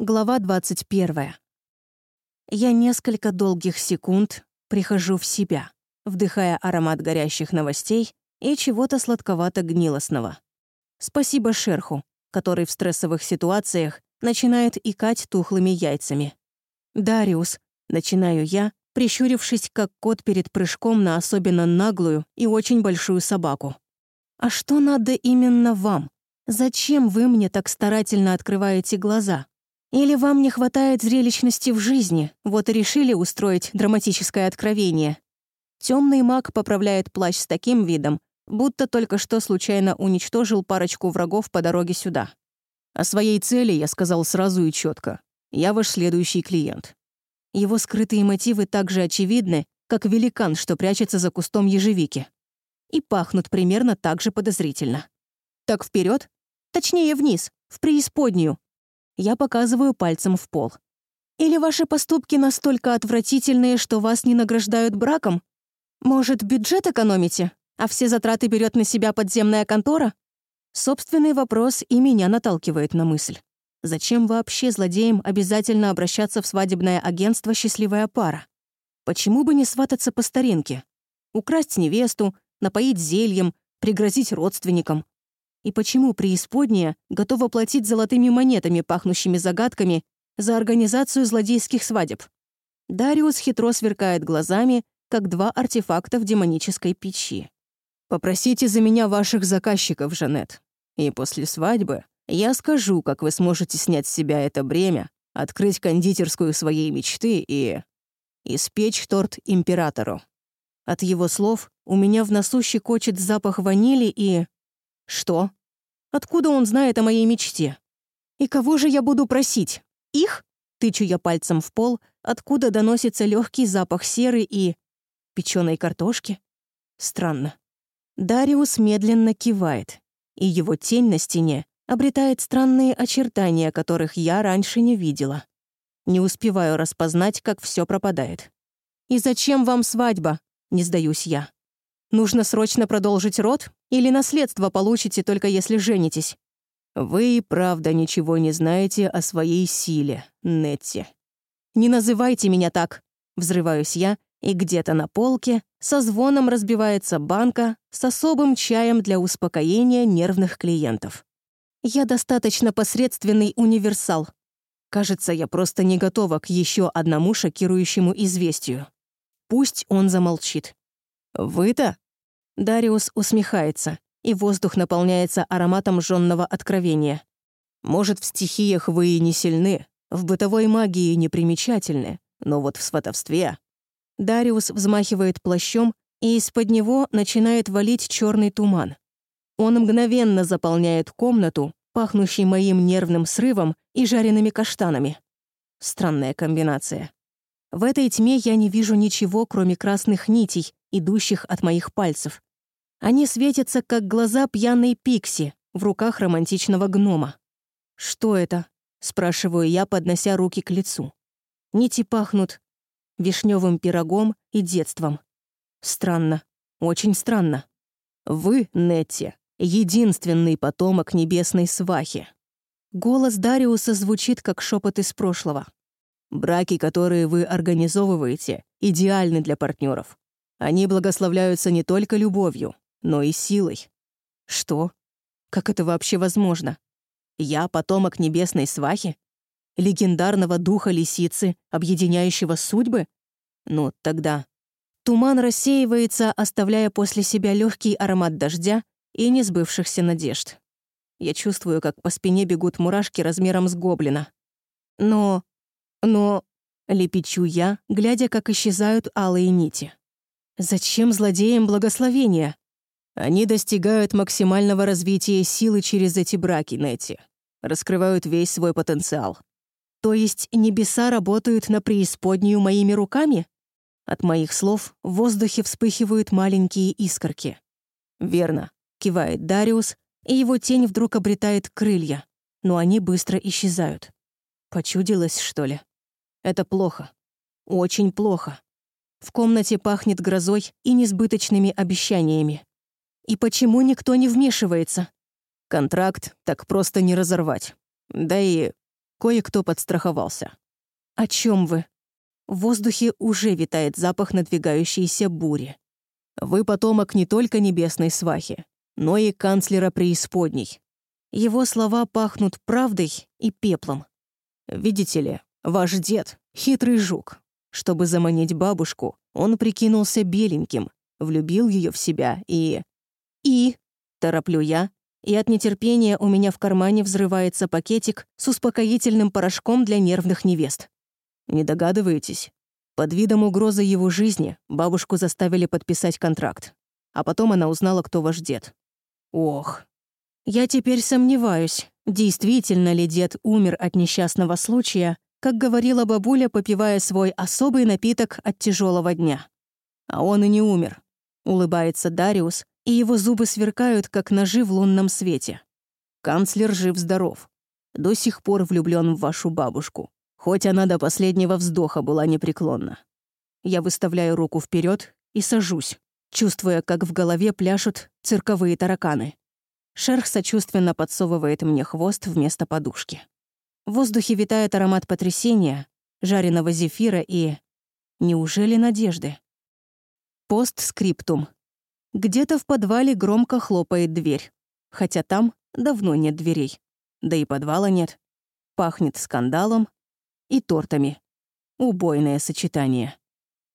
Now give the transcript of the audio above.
Глава 21. Я несколько долгих секунд прихожу в себя, вдыхая аромат горящих новостей и чего-то сладковато-гнилостного. Спасибо шерху, который в стрессовых ситуациях начинает икать тухлыми яйцами. «Дариус», — начинаю я, прищурившись, как кот перед прыжком на особенно наглую и очень большую собаку. «А что надо именно вам? Зачем вы мне так старательно открываете глаза?» Или вам не хватает зрелищности в жизни, вот и решили устроить драматическое откровение. Темный маг поправляет плащ с таким видом, будто только что случайно уничтожил парочку врагов по дороге сюда. О своей цели я сказал сразу и четко. Я ваш следующий клиент. Его скрытые мотивы так же очевидны, как великан, что прячется за кустом ежевики. И пахнут примерно так же подозрительно. Так вперед, точнее вниз, в преисподнюю, я показываю пальцем в пол. Или ваши поступки настолько отвратительные, что вас не награждают браком? Может, бюджет экономите, а все затраты берет на себя подземная контора? Собственный вопрос и меня наталкивает на мысль. Зачем вообще злодеям обязательно обращаться в свадебное агентство «Счастливая пара»? Почему бы не свататься по старинке? Украсть невесту, напоить зельем, пригрозить родственникам? И почему преисподняя готова платить золотыми монетами, пахнущими загадками, за организацию злодейских свадеб? Дариус хитро сверкает глазами, как два артефакта в демонической печи. «Попросите за меня ваших заказчиков, Жанет. И после свадьбы я скажу, как вы сможете снять с себя это бремя, открыть кондитерскую своей мечты и... испечь торт императору». От его слов у меня в носу щекочет запах ванили и... Что? Откуда он знает о моей мечте? И кого же я буду просить? Их? Тычу я пальцем в пол, откуда доносится легкий запах серы и... печеной картошки? Странно. Дариус медленно кивает, и его тень на стене обретает странные очертания, которых я раньше не видела. Не успеваю распознать, как все пропадает. «И зачем вам свадьба?» — не сдаюсь я. Нужно срочно продолжить род? Или наследство получите только если женитесь? Вы и правда ничего не знаете о своей силе, Нетти. Не называйте меня так. Взрываюсь я, и где-то на полке со звоном разбивается банка с особым чаем для успокоения нервных клиентов. Я достаточно посредственный универсал. Кажется, я просто не готова к еще одному шокирующему известию. Пусть он замолчит. «Вы-то?» Дариус усмехается, и воздух наполняется ароматом жженного откровения. «Может, в стихиях вы и не сильны, в бытовой магии не примечательны, но вот в сватовстве...» Дариус взмахивает плащом, и из-под него начинает валить черный туман. Он мгновенно заполняет комнату, пахнущей моим нервным срывом и жареными каштанами. Странная комбинация. В этой тьме я не вижу ничего, кроме красных нитей, идущих от моих пальцев. Они светятся, как глаза пьяной пикси в руках романтичного гнома. «Что это?» — спрашиваю я, поднося руки к лицу. Нити пахнут вишневым пирогом и детством. Странно, очень странно. Вы, Нетти, единственный потомок небесной свахи. Голос Дариуса звучит, как шепот из прошлого. Браки, которые вы организовываете, идеальны для партнеров. Они благословляются не только любовью, но и силой. Что? Как это вообще возможно? Я потомок небесной свахи? Легендарного духа лисицы, объединяющего судьбы? Ну, тогда... Туман рассеивается, оставляя после себя легкий аромат дождя и несбывшихся надежд. Я чувствую, как по спине бегут мурашки размером с гоблина. Но... но... Лепечу я, глядя, как исчезают алые нити. Зачем злодеям благословения? Они достигают максимального развития силы через эти браки, Нети. Раскрывают весь свой потенциал. То есть небеса работают на преисподнюю моими руками? От моих слов в воздухе вспыхивают маленькие искорки. «Верно», — кивает Дариус, и его тень вдруг обретает крылья, но они быстро исчезают. Почудилось, что ли? Это плохо. Очень плохо. В комнате пахнет грозой и несбыточными обещаниями. И почему никто не вмешивается? Контракт так просто не разорвать. Да и кое-кто подстраховался. О чем вы? В воздухе уже витает запах надвигающейся бури. Вы потомок не только небесной свахи, но и канцлера преисподней. Его слова пахнут правдой и пеплом. Видите ли, ваш дед — хитрый жук. Чтобы заманить бабушку, он прикинулся беленьким, влюбил ее в себя и... И... Тороплю я, и от нетерпения у меня в кармане взрывается пакетик с успокоительным порошком для нервных невест. Не догадываетесь? Под видом угрозы его жизни бабушку заставили подписать контракт. А потом она узнала, кто ваш дед. Ох. Я теперь сомневаюсь, действительно ли дед умер от несчастного случая, как говорила бабуля, попивая свой особый напиток от тяжелого дня. А он и не умер. Улыбается Дариус, и его зубы сверкают, как ножи в лунном свете. Канцлер жив-здоров. До сих пор влюблен в вашу бабушку, хоть она до последнего вздоха была непреклонна. Я выставляю руку вперед и сажусь, чувствуя, как в голове пляшут цирковые тараканы. Шерх сочувственно подсовывает мне хвост вместо подушки. В воздухе витает аромат потрясения, жареного зефира и... Неужели надежды? Постскриптум. Где-то в подвале громко хлопает дверь, хотя там давно нет дверей. Да и подвала нет. Пахнет скандалом и тортами. Убойное сочетание.